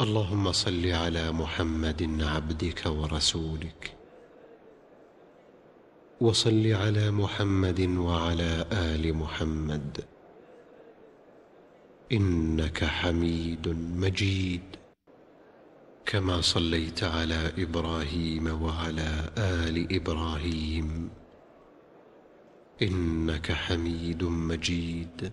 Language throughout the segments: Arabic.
اللهم صل على محمد عبدك ورسولك. وصل على محمد وعلى آل محمد. إنك حميد مجيد. كما صليت على إبراهيم وعلى آل إبراهيم. إنك حميد مجيد.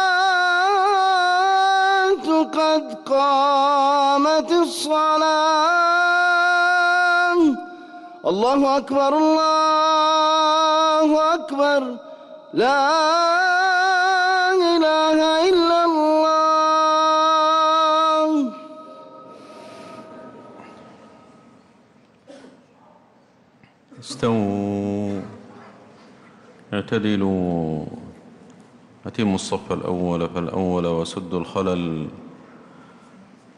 قد قامت الصلاة. الله أكبر الله أكبر. لا إله إلا الله. استووا. اعتدلوا. أتموا الصف الأول فالأول وسدوا الخلل.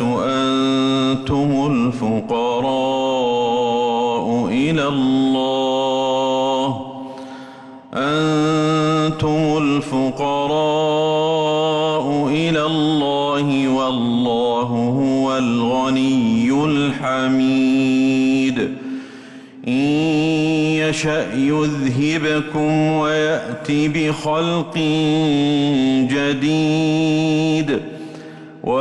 الناس أنتم الفقراء إلى الله. أنتم الفقراء إلى الله والله هو الغني الحميد. إن يشأ يذهبكم ويأت بخلق جديد.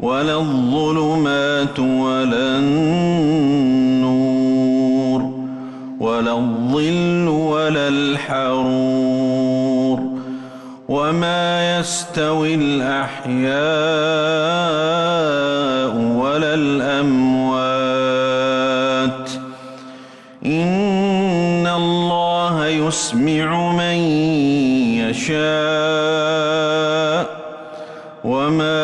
ولا الظلمات ولا النور ولا الظل ولا الحرور وما يستوي الأحياء ولا الأموات. إن الله يسمع من يشاء وما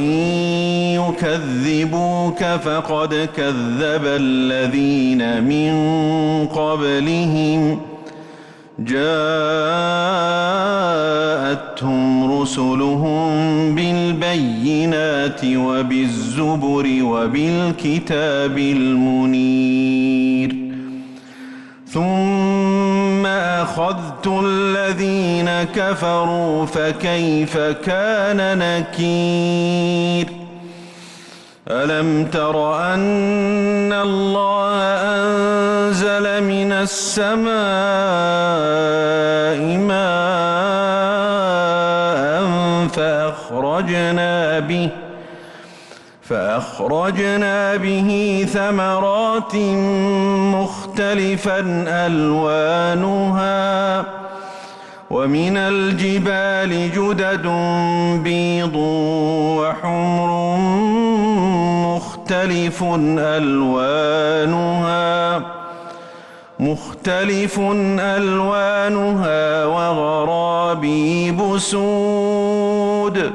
وإن يكذبوك فقد كذب الذين من قبلهم جاءتهم رسلهم بالبينات وبالزبر وبالكتاب المنير ثم أخذت الذين كفروا فكيف كان نكير؟ ألم تر أن الله أنزل من السماء ماء فأخرجنا به فأخرجنا به ثمرات مختلفا ألوانها ومن الجبال جدد بيض وحمر مختلف ألوانها مختلف ألوانها وغرابيب سود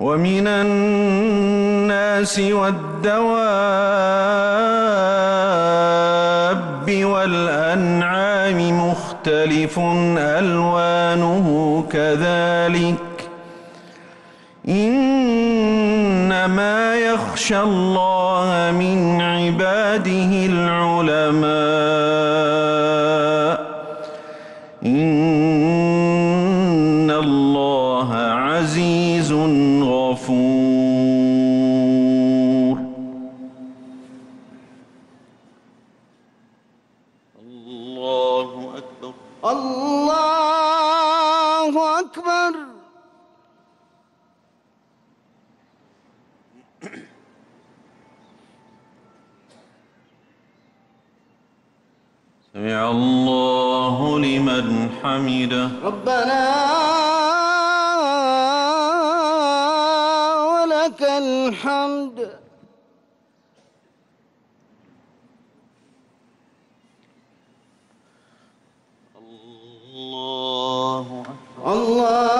ومن الناس والدواب مختلف ألوانه كذلك. إنما يخشى الله من عباده العلماء حمده ربنا ولك الحمد. الله أكبر. الله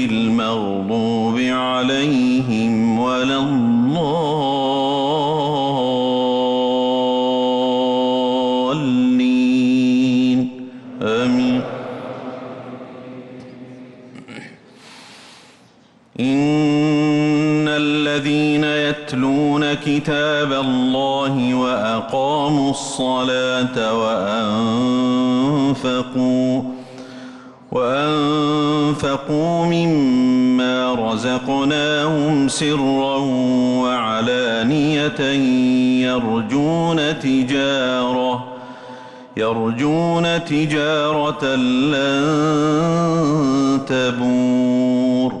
إن الذين يتلون كتاب الله وأقاموا الصلاة وأنفقوا وأنفقوا مما رزقناهم سرا وعلانية يرجون تجارة يرجون تجارة لن تبور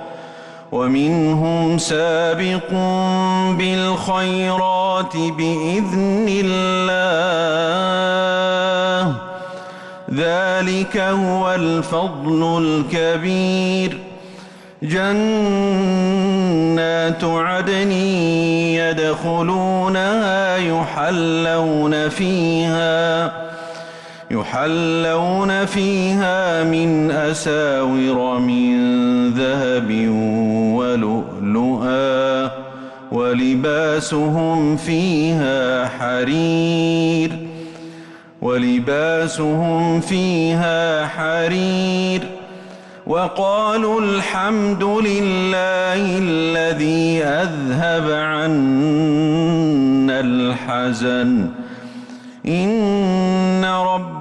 ومنهم سابق بالخيرات بإذن الله. ذلك هو الفضل الكبير. جنات عدن يدخلونها يحلون فيها. يحلون فيها من أساور من ذهب ولؤلؤا ولباسهم فيها حرير ولباسهم فيها حرير وقالوا الحمد لله الذي أذهب عنا الحزن إن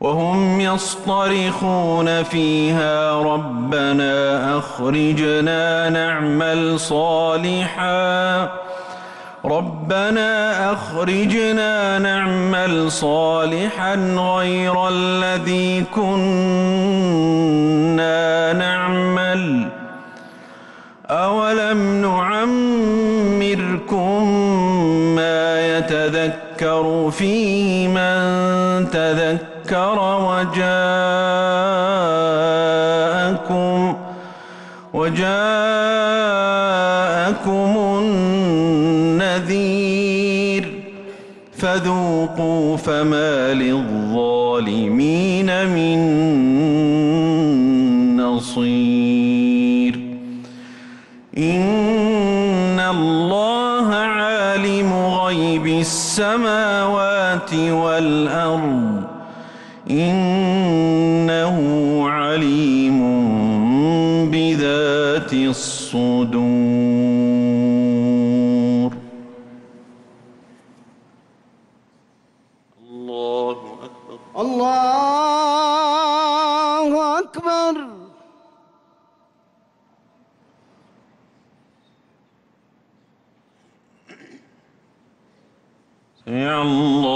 وهم يصطرخون فيها ربنا أخرجنا نعمل صالحا. ربنا أخرجنا نعمل صالحا غير الذي كنا نعمل. أولم نعمركم ما يتذكر فيه من تذكر وجاءكم وجاءكم النذير فذوقوا فما للظالمين من نصير إن الله عالم غيب السماوات والأرض إنه عليم بذات الصدور. الله أكبر. الله أكبر. سمع الله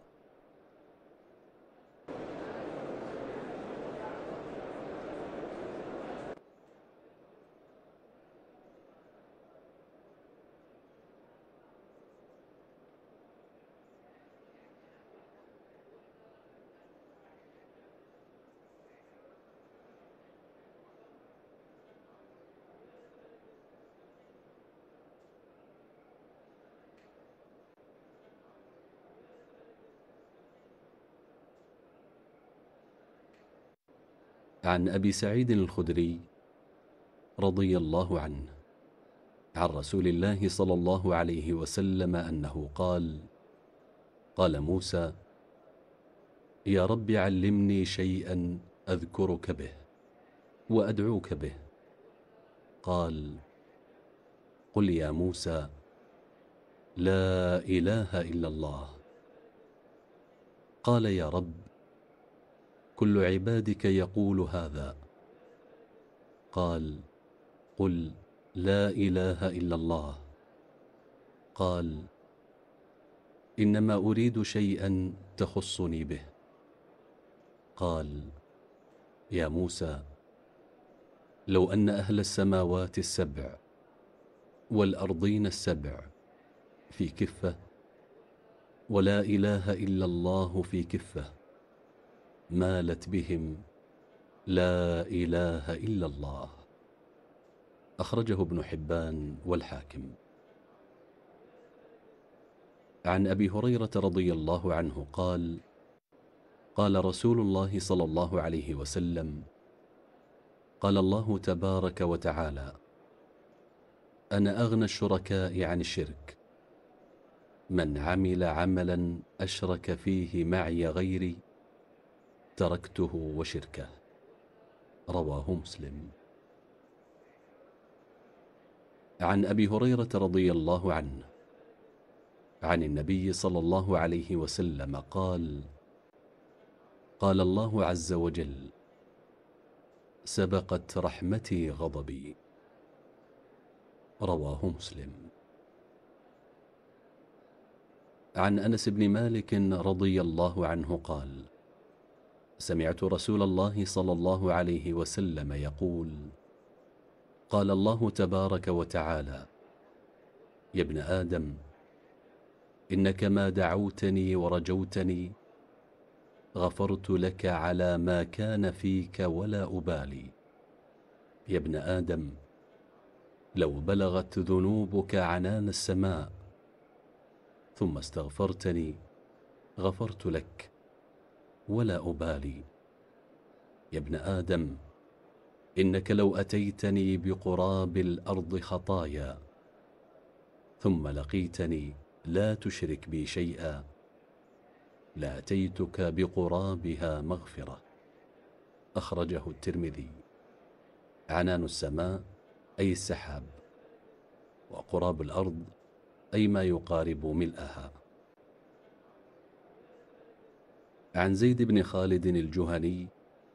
عن أبي سعيد الخدري رضي الله عنه عن رسول الله صلى الله عليه وسلم أنه قال قال موسى يا رب علمني شيئا أذكرك به وأدعوك به. قال قل يا موسى لا إله إلا الله. قال يا رب كل عبادك يقول هذا. قال قل لا إله إلا الله. قال إنما أريد شيئا تخصني به. قال يا موسى لو أن أهل السماوات السبع والأرضين السبع في كفة ولا إله إلا الله في كفة. مالت بهم. لا إله إلا الله. أخرجه ابن حبان والحاكم. عن أبي هريرة رضي الله عنه قال قال رسول الله صلى الله عليه وسلم قال الله تبارك وتعالى أنا أغنى الشركاء عن الشرك. من عمل عملا أشرك فيه معي غيري تركته وشركه. رواه مسلم. عن أبي هريرة رضي الله عنه عن النبي صلى الله عليه وسلم قال قال الله عز وجل سبقت رحمتي غضبي. رواه مسلم. عن أنس بن مالك رضي الله عنه قال سمعت رسول الله صلى الله عليه وسلم يقول قال الله تبارك وتعالى يا ابن آدم إنك ما دعوتني ورجوتني غفرت لك على ما كان فيك ولا أبالي. يا ابن آدم لو بلغت ذنوبك عنان السماء ثم استغفرتني غفرت لك ولا أبالي. يا ابن آدم إنك لو أتيتني بقراب الأرض خطايا ثم لقيتني لا تشرك بي شيئا لأتيتك بقرابها مغفرة. أخرجه الترمذي. عنان السماء أي السحاب وقراب الأرض أي ما يقارب ملئها عن زيد بن خالد الجهني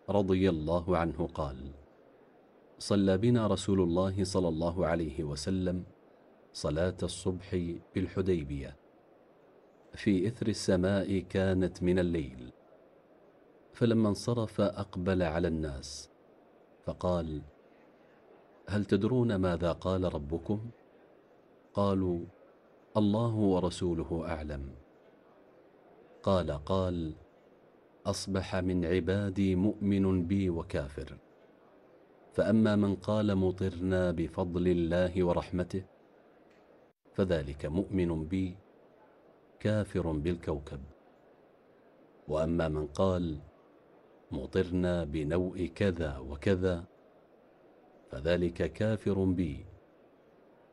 رضي الله عنه قال صلى بنا رسول الله صلى الله عليه وسلم صلاة الصبح بالحديبية. في إثر السماء كانت من الليل. فلما انصرف أقبل على الناس فقال هل تدرون ماذا قال ربكم؟ قالوا الله ورسوله أعلم. قال قال أصبح من عبادي مؤمن بي وكافر. فأما من قال مطرنا بفضل الله ورحمته فذلك مؤمن بي كافر بالكوكب. وأما من قال مطرنا بنوء كذا وكذا فذلك كافر بي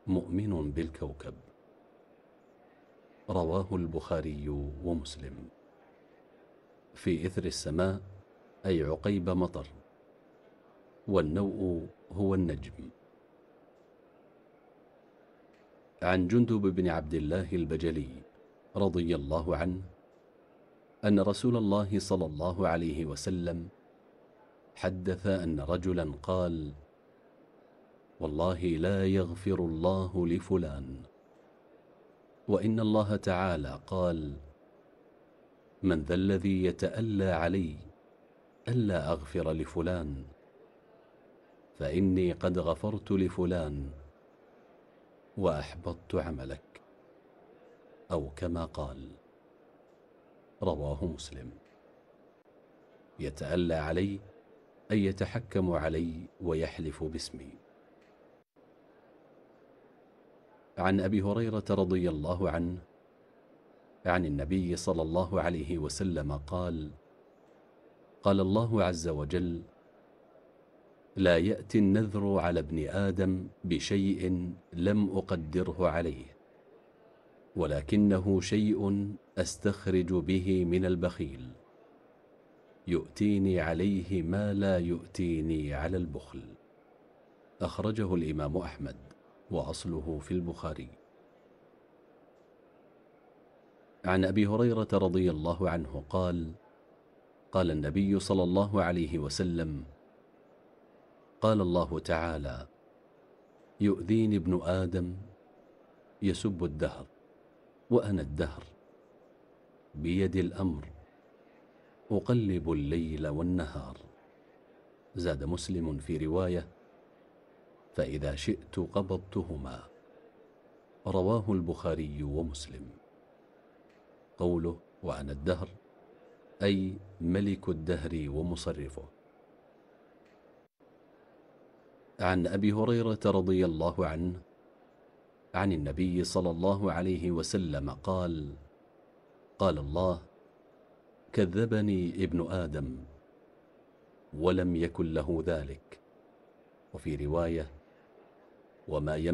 مؤمن بالكوكب. رواه البخاري ومسلم. في إثر السماء أي عقيب مطر. والنوء هو النجم. عن جندب بن عبد الله البجلي رضي الله عنه أن رسول الله صلى الله عليه وسلم حدث أن رجلا قال والله لا يغفر الله لفلان. وإن الله تعالى قال من ذا الذي يتألى علي ألا أغفر لفلان؟ فإني قد غفرت لفلان وأحبطت عملك أو كما قال. رواه مسلم. يتألى علي أن يتحكم علي ويحلف باسمي. عن أبي هريرة رضي الله عنه عن النبي صلى الله عليه وسلم قال قال الله عز وجل لا يأتي النذر على ابن آدم بشيء لم أقدره عليه ولكنه شيء أستخرج به من البخيل يؤتيني عليه ما لا يؤتيني على البخل أخرجه الإمام أحمد وأصله في البخاري. عن أبي هريرة رضي الله عنه قال قال النبي صلى الله عليه وسلم قال الله تعالى يؤذيني ابن آدم يسب الدهر وأنا الدهر بيد الأمر أقلب الليل والنهار. زاد مسلم في رواية فإذا شئت قبضتهما. رواه البخاري ومسلم. قوله وأنا الدهر أي ملك الدهر ومصرفه. عن أبي هريرة رضي الله عنه عن النبي صلى الله عليه وسلم قال قال الله كذبني ابن آدم ولم يكن له ذلك. وفي رواية وما